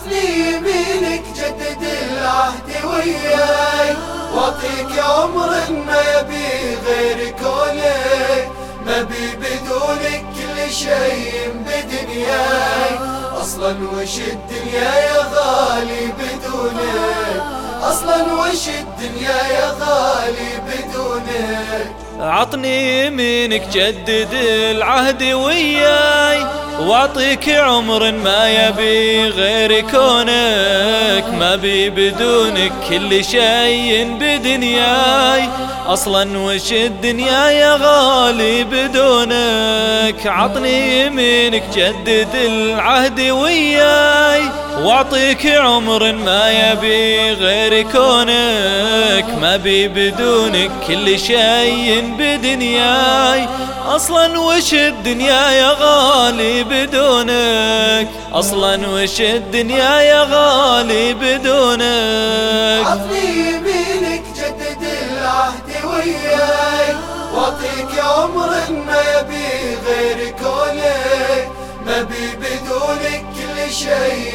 عطني يمينك جدد العهد وياي. واعطيك عمر ما يبي غير كونك ما بي بدونك كل شيء بدنياي. أصلا وش الدنيا يا غالي بدونك؟ أصلا وش الدنيا يا غالي بدونك؟ عطني يمينك جدد العهد وياي. واعطيك عمر ما يبي غير كونك ما بي بدونك كل شيء بدنياي. أصلا وش الدنيا يا غالي بدونك؟ عطني يمينك جدد العهد وياي. واعطيك عمر ما يبي غير كونك ما بي بدونك كل شيء بدنياي. أصلا وش الدنيا يا غالي بدونك؟ أصلا وش الدنيا يا غالي بدونك؟ عطني يمينك جدد العهد وياي. واعطيك عمر ما يبي غير كونك ما بي بدونك كل شيء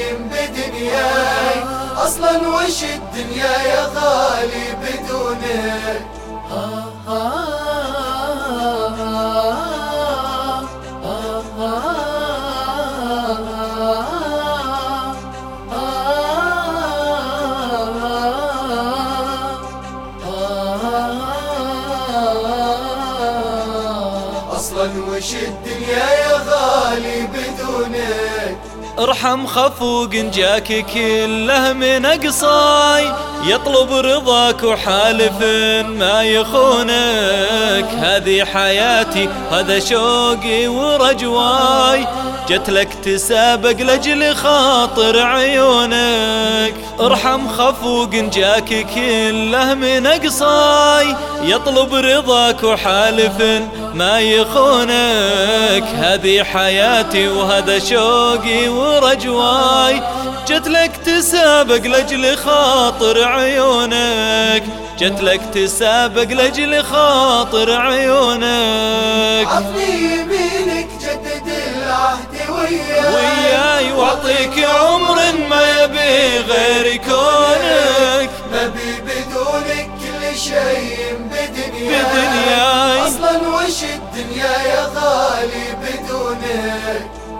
أصلا وش الدنيا يا غالي بدونك أصلا وش الدنيا يا غالي بدونك ارحم خفوق جاك كله من أقصاي. يطلب رضاك وحالف ما يخونك. هذه حياتي هذا شوقي ورجواي. جت لك تسابق لأجل خاطر عيونك. ارحم خفوق جاك كله من أقصاي. يطلب رضاك وحالف ما يخونك. هذه حياتي وهذا شوقي ورجواي جت لك تسابق لأجل خاطر عيونك. جت لك تسابق لأجل خاطر عيونك. عطني يمينك جدد العهد وياي وياي وأعطيك عمر ما يبي غير كونك. ما بي بدونك كل شيء بدنياي. بدنياي. أصلا وش الدنيا يا غالي؟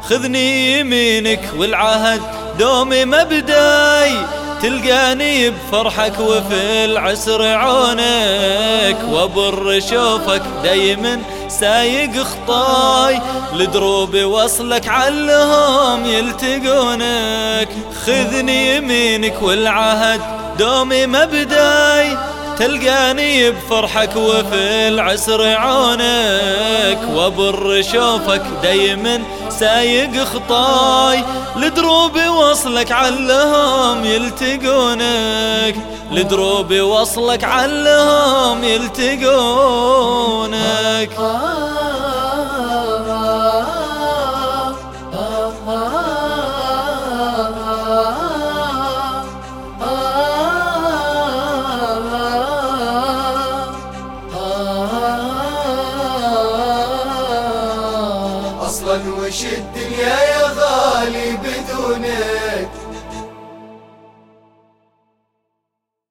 خذني يمينك والعهد دومي مبداي تلقاني بفرحك وفي العسر عونك وبر شوفك دايما سايق خطاي لدروب وصلك علهم يلتقونك. خذني يمينك والعهد دومي مبداي تلقاني بفرحك وفي العسر عونك وبر شوفك دايما سايق خطاي. لدروب وصلك علهم يلتقونك لدروب وصلك علهم يلتقونك. الدنيا يا غالي بدونك.